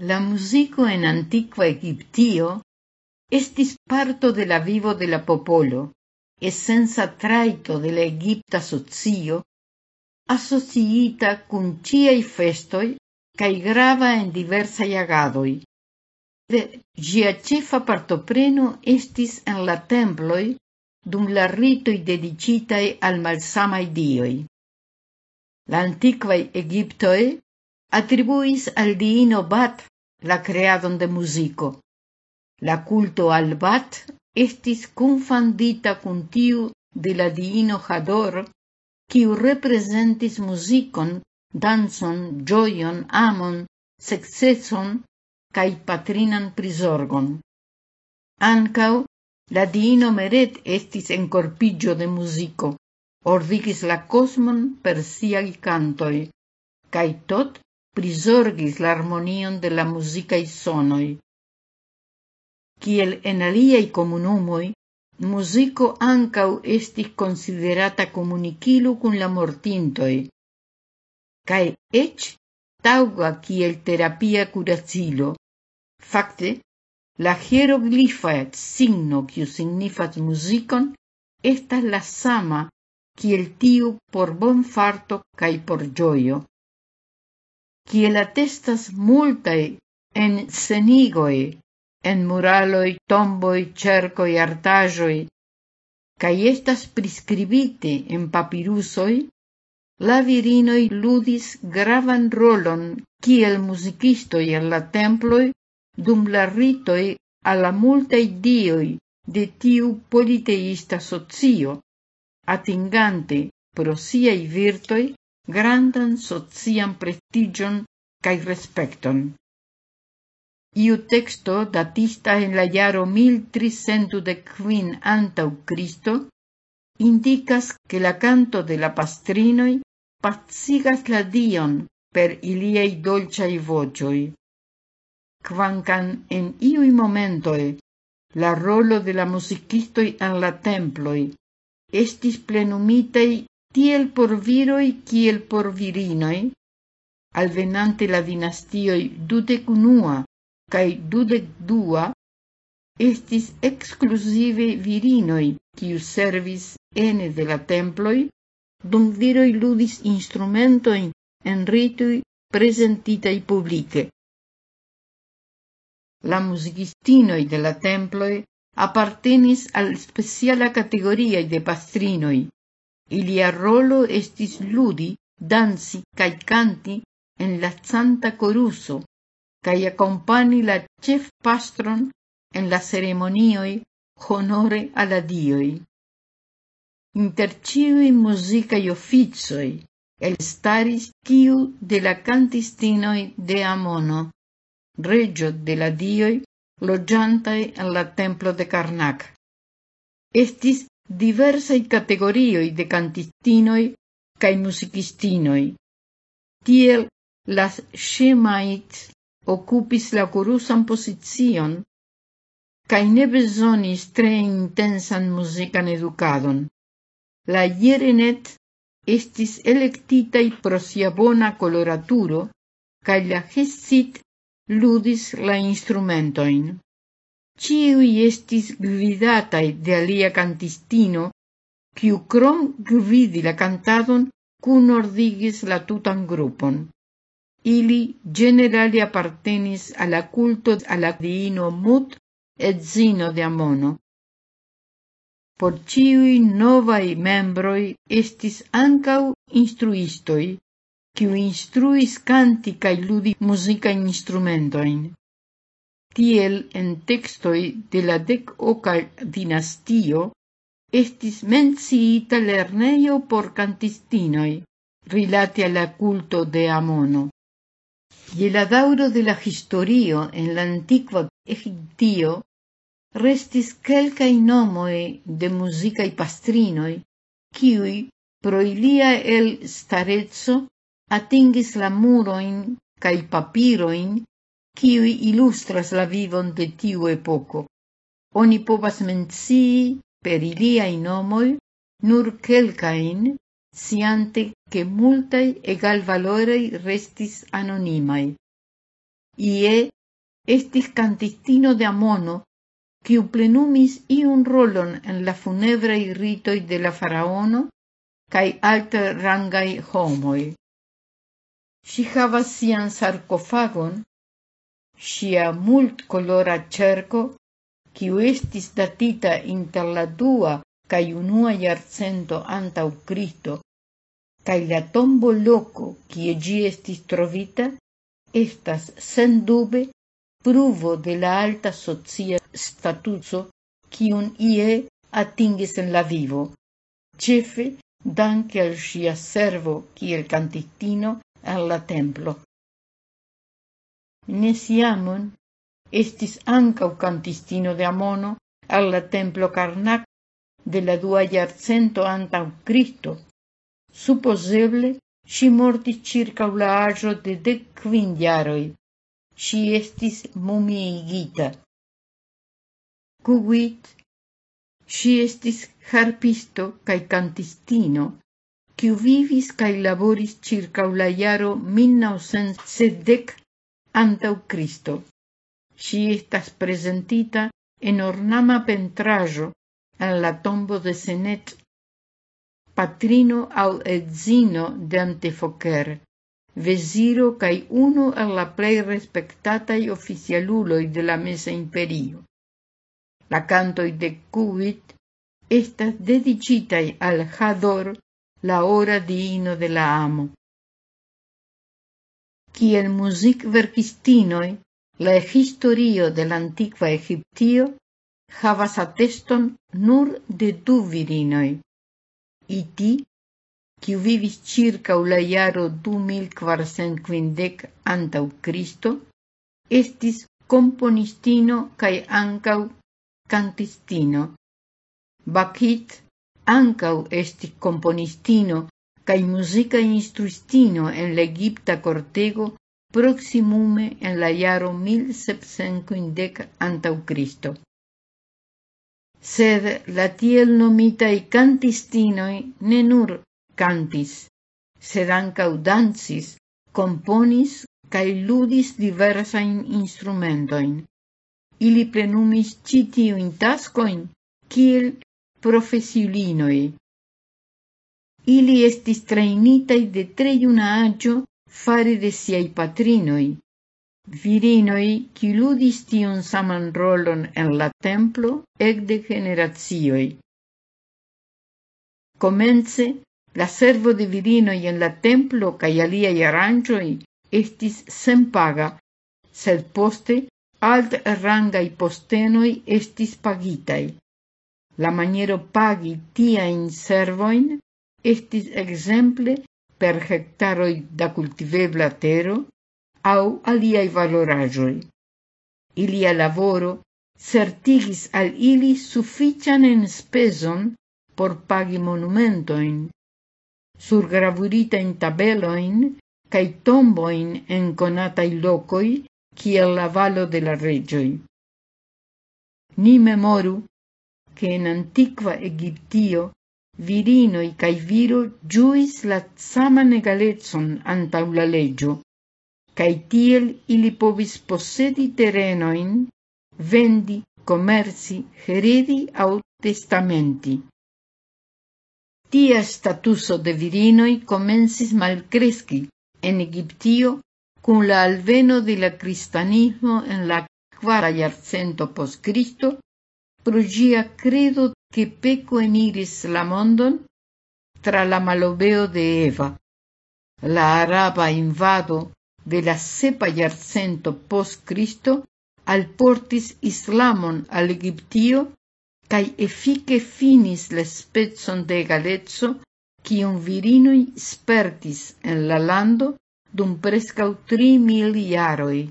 La muziko en antikva Egiptio estis parto de la vivo de la popolo, esenca traito de la egipta socio, asociita kun ĉiaj Festoi, kaj grava en diversaj agadoj. De ĝia partopreno estis en la temploj dum la ritoj dediĉitaj al malsamaj dioj. La antikvaj egiptoj atribuis al diino Bat la creadon de musico. La culto al Bat estis confandita cun tiu de la diino Hador, quiu representis musicon, danson, ĝojon, amon, sukceson cae patrinan prizorgon. Ancau, la diino Meret estis enkorpiĝo de musico, ordigis la cosmon per siaj cantoi, cae tot prisorgis l'armonion de la musicae sonoi. Kiel en aliei comunumoi, musico ancau estis considerata comunicilu kun la mortintoi, cae ec tauga kiel terapia curacilo. Fakte, la hieroglifa signo quiu signifat musicon estas la sama kiel tiu por bonfarto cae por gioio kiel atestas multae en senigoi, en muraloi, tomboi, cercoi, artajoi, cae estas prescribite en papirusoi, la virinoi ludis gravan rolon kiel musicistoi en la temploi dum la ritoi alla multae dioi de tiu politeista socio, atingante pro siai virtoi grandan socian prestigion cae respecton. Iu texto datista en la iaro 1315 antau Cristo indicas che la canto de la pastrinoi pazigas la dion per iliei dolciai vocioi. Quancan en iui momentoi la rolo de la musicistoi en la temploi estis plenumitei tiel por viroi kiel por virinoi, alvenante la dinastioi dudec unua cae dudec dua, estis exclusive virinoi kiu servis ene de la temploi, dum viroi ludis instrumentojn en ritui presentitai publice. La musicistinoi de la temploi apartenis al speciala kategoriaj de pastrinoi, Ilia rolo estis ludi, dansi cae canti en la santa coruso cae accompani la chef pastron en la ceremonioi honore alla dioi. Inter ciui musicae officioi, el staris tiu de la cantistinoi de Amono, regio de la dioi, loggiantae en la templo de Karnak. Estis diversai categorioi de cantistinoi cae musicistinoi. Tiel las Shemait occupis la corusan posizion cae ne besonis tre intensan musican educadon. La Jerenet estis electitai pro sia bona coloraturo cae la Gessit ludis la instrumentoin ciui estis gvidatai de alia cantistino, kiu crom gvidi la cantadon cun ordigis la tutan grupon. Ili generali appartenis alla culto alla diino Mut et Zino de Amono. Por ciui novai membroi estis ancau instruistoi, kiu instruis canti cae ludi musica instrumentoin tiel en textoi de la dec oca dinastio, estis menciita lerneio por cantistinoi, rilate al la culto de Amono. Y el adauro de la historio en la antiqua Egiptio, restis quelcae nomoe de musicae pastrinoi, qui pro ilia el starezzo atingis la muroin cae papiroin kiui illustras la vivon de tiu epoco. Oni povas mencii per iliai nomoi, nur quelcain, siante che multai egal valorei restis anonimai. Ie estis cantistino de Amono, quiu plenumis iun rolon en la funebrei ritoi de la faraono cae alter rangai homoi. Si havas sian sarcofagon, Sia multcolora cerco, quiu estis datita inter la dua cae unua iarcento antau Cristo, cae la tombo loco quie gi estis trovita, estas sen dube pruvo de la alta socia statuzo kiun ie atingis en la vivo, cefe danke al sia servo kiel cantistino al la templo. Nesiamon estis ancau cantistino de Amono alla templo Karnak de la dua iarcento antau Cristo. Supposeble, si mortis circa la agio de dec quindiaroi. Si estis mumiigita. Cuguit, si estis harpisto cae cantistino, quiu vivis cae laboris circa la iaro 1970 antau Cristo. Si estas presentita en ornama pentrajo en la tombo de Senet, patrino au edzino de Antefoker vesiro cae uno al la plei respectatai oficialuloi de la Mesa Imperio. La cantoi de Cubit estas dedicitai al Hador, la hora diino de la amo. kiel muzikverkistinoj la historio de la Egiptio havas ateston nur de du virinoj. Iti, kiu vivis circa la jaro 2450 antaŭ Cristo, estis componistino kaj ankaŭ cantistino. Bakit ancau estis componistino cae musica instruistino en l'Egipta cortego proximume en la iaro 1750 antau Cristo. Sed la tiel nomitai cantistinoi ne nur cantis, sed ancau dansis, componis cae ludis diversain instrumentoin. Ili plenumis citiuin tascoin, kiel profesiulinoi, Ili estis trainitai de tre juna agio fare de siai patrinoi. Virinoi, qui ludis tion saman rolon en la templo, ec de generazioi. Comence, la servo de virinoi en la templo cae aliai arangioi estis sen paga, sed poste alt rangai postenoi estis pagitai. La maniero pagi tiain servoin estis exemple per hectaroi da cultivebla tero au aliai valoraĵoj. Ilia lavoro certigis al ili suffician en speson por pagi monumentoin, in tabeloin cae tomboin en conatai locoi kiel la valo de la regioi. Ni memoru che in antiqua Egiptio virinoi cae viro giuis la saman egaletson antau la legio cae tiel ili povis possedi terenoin, vendi, commerci, heredi au testamenti. Tia statuso de virinoi comensis malcresci en Egiptio cum la alveno de la cristianismo en la quara iarcento post Cristo pro gia credo che peco eniris la mondon tra la malobeo de Eva. La araba invado de la sepa iarcento post Cristo alportis islamon al Egiptio cae effice finis le spezon de egalezzo cion virinui spertis en la lando dum prescau tri mil iaroi.